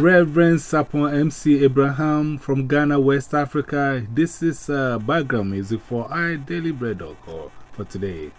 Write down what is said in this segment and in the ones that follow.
Reverend Sapon MC Abraham from Ghana, West Africa. This is uh, background music for I Daily Bread for today.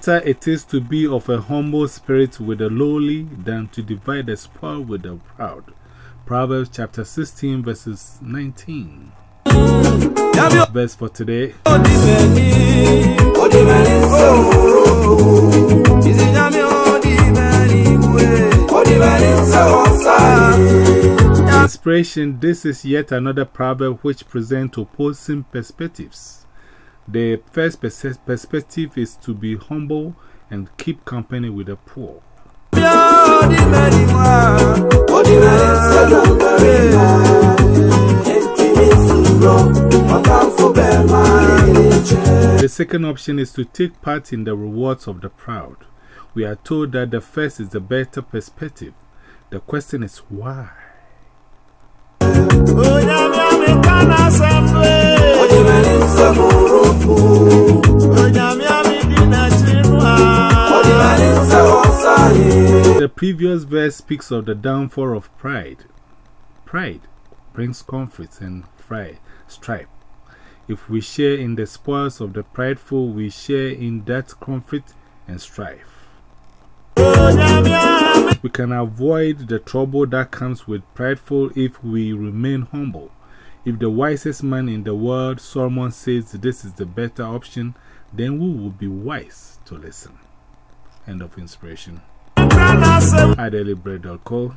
Better it is to be of a humble spirit with the lowly than to divide the spoil with the proud. Proverbs chapter 16, verses 19. Verse for today. Inspiration This is yet another proverb which presents opposing perspectives. The first perspective is to be humble and keep company with the poor. The second option is to take part in the rewards of the proud. We are told that the first is the better perspective. The question is why? The previous verse speaks of the downfall of pride. Pride brings conflict and strife. If we share in the spoils of the prideful, we share in that conflict and strife. We can avoid the trouble that comes with prideful if we remain humble. If the wisest man in the world, Solomon, says this is the better option, then we will be wise to listen. End of inspiration. IDailyBread.co.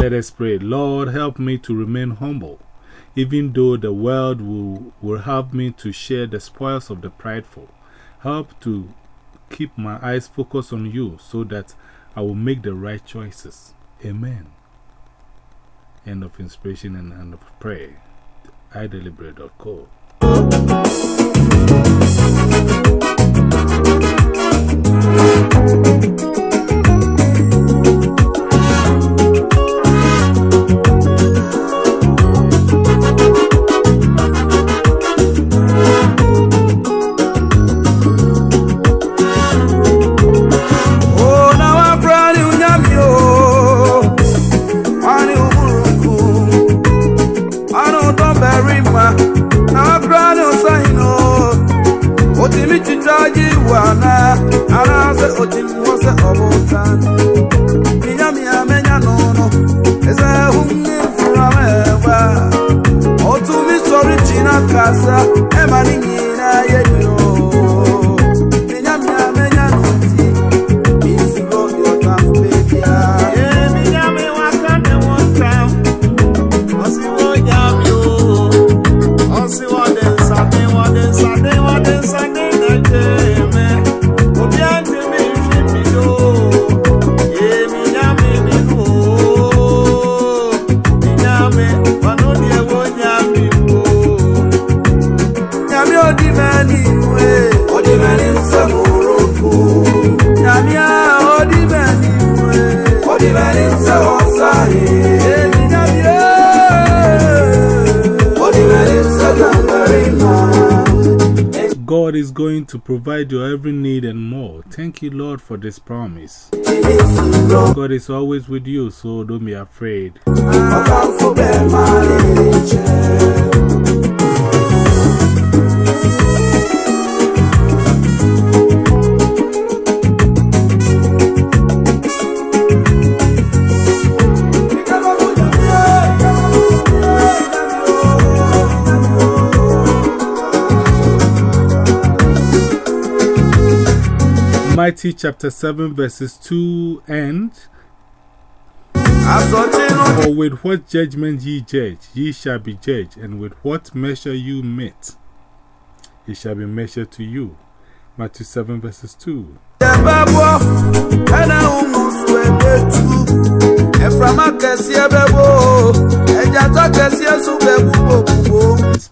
Let us pray. Lord, help me to remain humble, even though the world will, will help me to share the spoils of the prideful. Help to keep my eyes focused on you so that I will make the right choices. Amen. End of inspiration and end of prayer. iDailyBread.co. God to provide your every need and more. Thank you, Lord, for this promise. God is always with you, so don't be afraid. Matthew chapter 7, verses 2 and For with what judgment ye judge, ye shall be judged, and with what measure you mete, it shall be measured to you. Matthew 7 verses 2.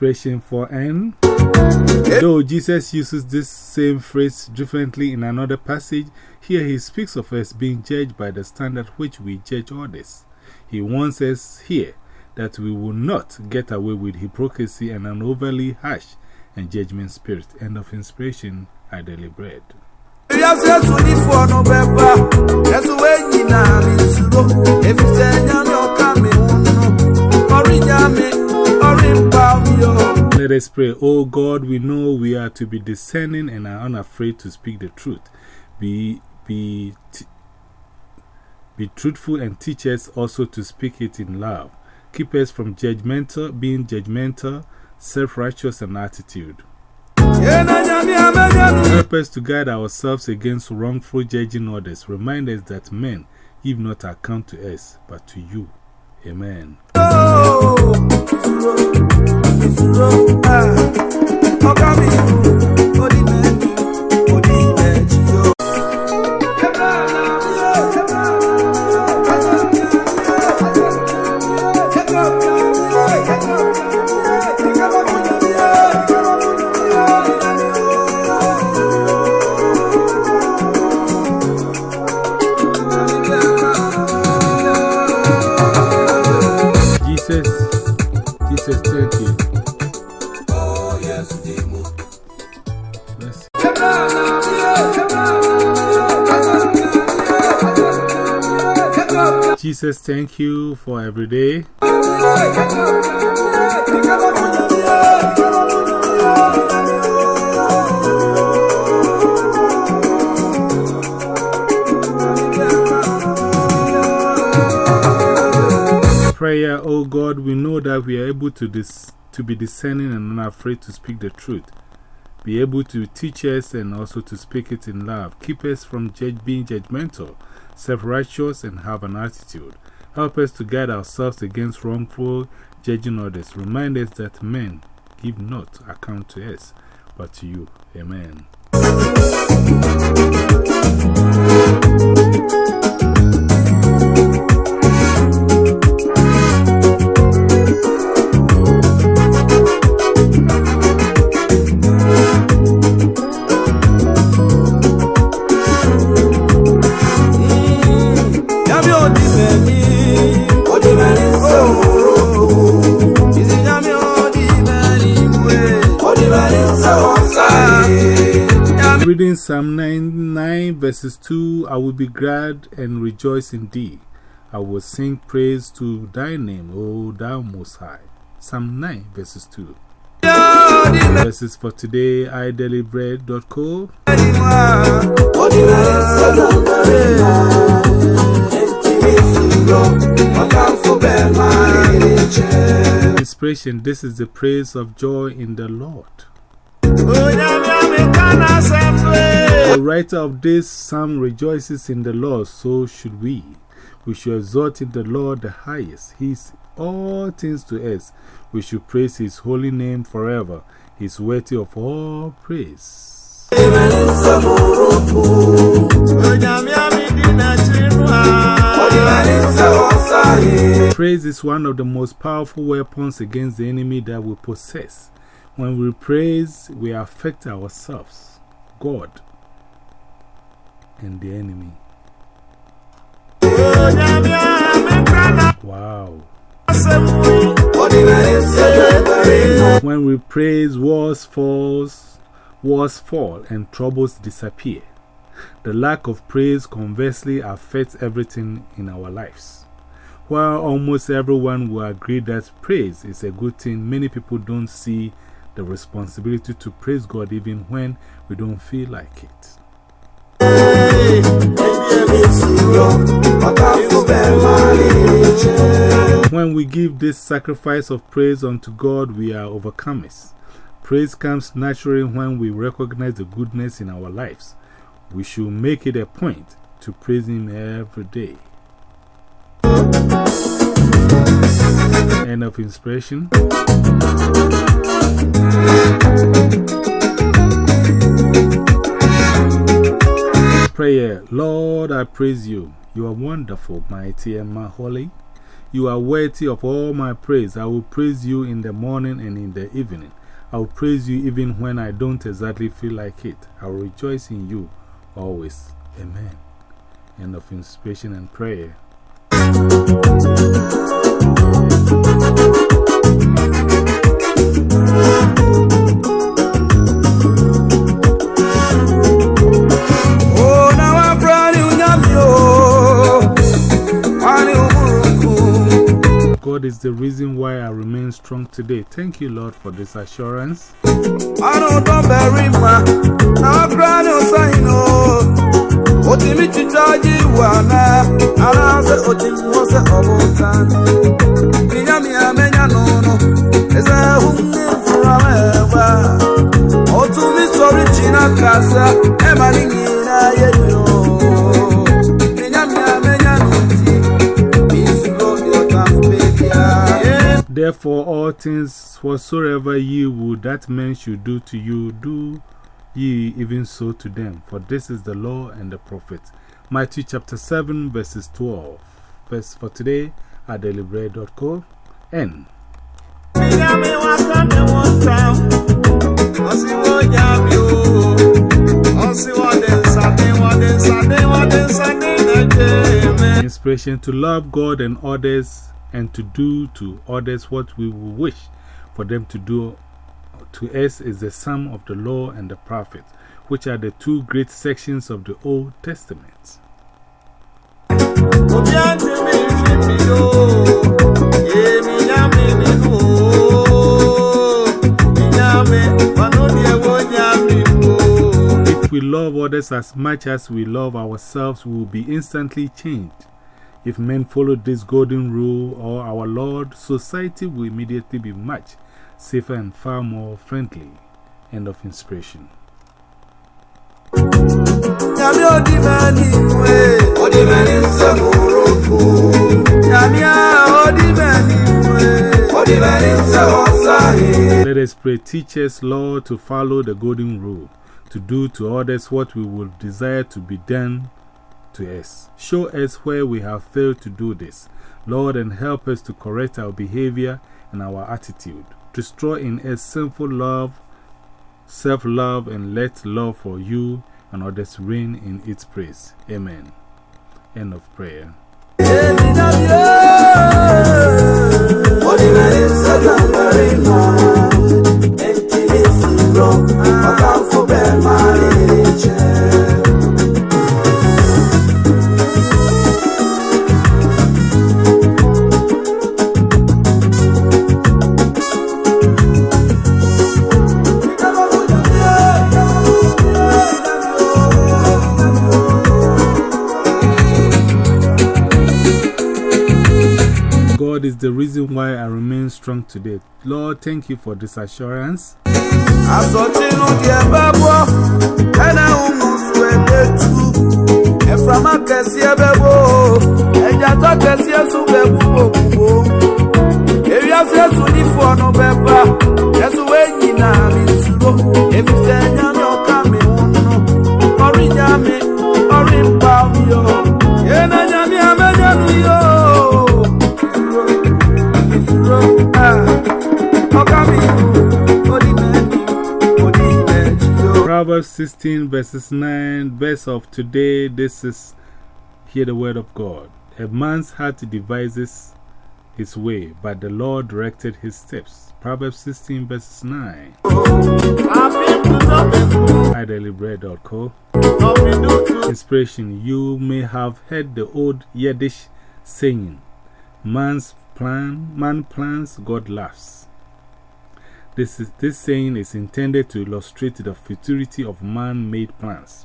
Inspiration for N. Though Jesus uses this same phrase differently in another passage, here he speaks of us being judged by the standard which we judge others. He warns us here that we will not get away with hypocrisy and an overly harsh and judgment spirit. End of inspiration, I daily bread. Us pray. Oh God, we know we are to be discerning and are unafraid to speak the truth. Be, be, be truthful and teach us also to speak it in love. Keep us from judgmental, being judgmental, self righteous, and attitude. Help us to guide ourselves against wrongful judging others. Remind us that men give not account to us, but to you. Amen. Oh, ìṣòro ìṣòro ọ̀gá mi. oh Jesus, Jesus, thank you for every day. Prayer, oh God, we know that we are able to, to be discerning and not afraid to speak the truth. Be able to teach us and also to speak it in love. Keep us from judge, being judgmental self righteous, and have an attitude. Help us to guard ourselves against wrongful judging others. Remind us that men give not account to us, but to you. Amen. Verses 2 I will be glad and rejoice in thee. I will sing praise to thy name, O thou most high. Psalm 9 verses 2. Verses for today, idailybread.co. Inspiration This is the praise of joy in the Lord. The writer of this psalm rejoices in the Lord, so should we. We should exalt in the Lord the highest. He is all things to us. We should praise His holy name forever. He is worthy of all praise. Praise is one of the most powerful weapons against the enemy that we possess. When we praise, we affect ourselves, God, and the enemy. Wow. When we praise, wars falls, wars fall, and troubles disappear. The lack of praise conversely affects everything in our lives. While almost everyone will agree that praise is a good thing, many people don't see the responsibility to praise God even when we don't feel like it. When we give this sacrifice of praise unto God, we are overcomers. Praise comes naturally when we recognize the goodness in our lives. We should make it a point to praise Him every day. End of inspiration. Prayer Lord, I praise you. You are wonderful, mighty, and my holy. You are worthy of all my praise. I will praise you in the morning and in the evening. I will praise you even when I don't exactly feel like it. I will rejoice in you always. Amen. End of inspiration and prayer. God is the reason why I remain strong today. Thank you, Lord, for this assurance. I don't know very much. Now Therefore, all things whatsoever ye would that men should do to you, do ye even so to them. For this is the law and the prophets. Matthew chapter 7, verses 12. Verse for today iDailyBread.co. N. Inspiration to love God and others and to do to others what we wish for them to do to us is the sum of the law and the prophets, which are the two great sections of the Old Testament. If we love others as much as we love ourselves, we will be instantly changed. If men followed this golden rule or our Lord, society will immediately be much safer and far more friendly. End of inspiration. Let us pray, teach us, Lord, to follow the golden rule, to do to others what we would desire to be done to us. Show us where we have failed to do this, Lord, and help us to correct our behavior and our attitude. Destroy in us sinful love, self love, and let love for you and others reign in its praise. Amen. End of prayer. God is the reason why I remain strong today. Lord, thank you for this assurance. Asọ̀tínú di ẹ̀bẹ̀ bọ́, ẹ̀nà òmùsù ẹ̀dẹ̀ tú. Ẹ̀framá kẹsí ẹ̀bẹ̀ bọ́, ẹ̀jà 16, verses 9, verse of today. This is, hear the word of God. A man's heart devises his way, but the Lord directed his steps. Proverbs 16, verses 9. iDailyBread.co. Inspiration You may have heard the old Yiddish saying, Man's plan, man plans, God laughs. This, is, this saying is intended to illustrate the futility of man made plans.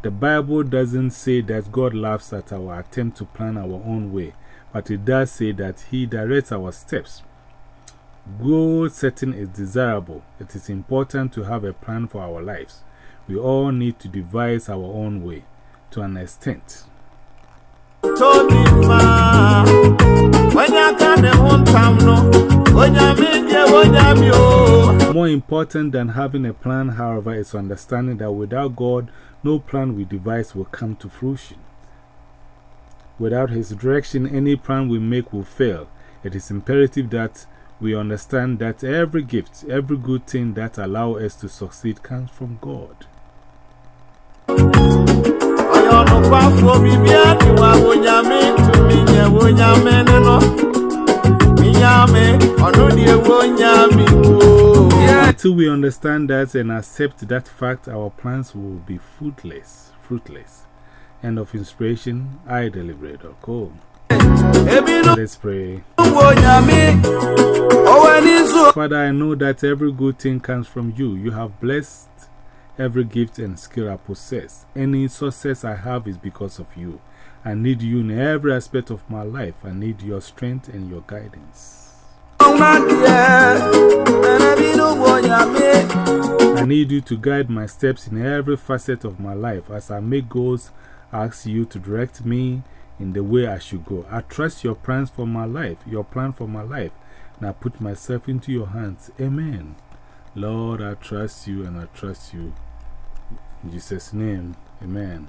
The Bible doesn't say that God laughs at our attempt to plan our own way, but it does say that He directs our steps. Goal setting is desirable. It is important to have a plan for our lives. We all need to devise our own way to an extent. Important than having a plan, however, is understanding that without God, no plan we devise will come to fruition. Without His direction, any plan we make will fail. It is imperative that we understand that every gift, every good thing that allows us to succeed comes from God. Until we understand that and accept that fact, our plans will be fruitless. fruitless. End of inspiration. I deliberate. Cool. Let's pray. Father, I know that every good thing comes from you. You have blessed every gift and skill I possess. Any success I have is because of you. I need you in every aspect of my life. I need your strength and your guidance. Need you to guide my steps in every facet of my life. As I make goals, I ask you to direct me in the way I should go. I trust your plans for my life, your plan for my life, and I put myself into your hands. Amen. Lord, I trust you and I trust you. In Jesus' name, amen.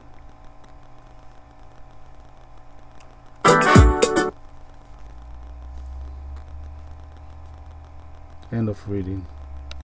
End of reading.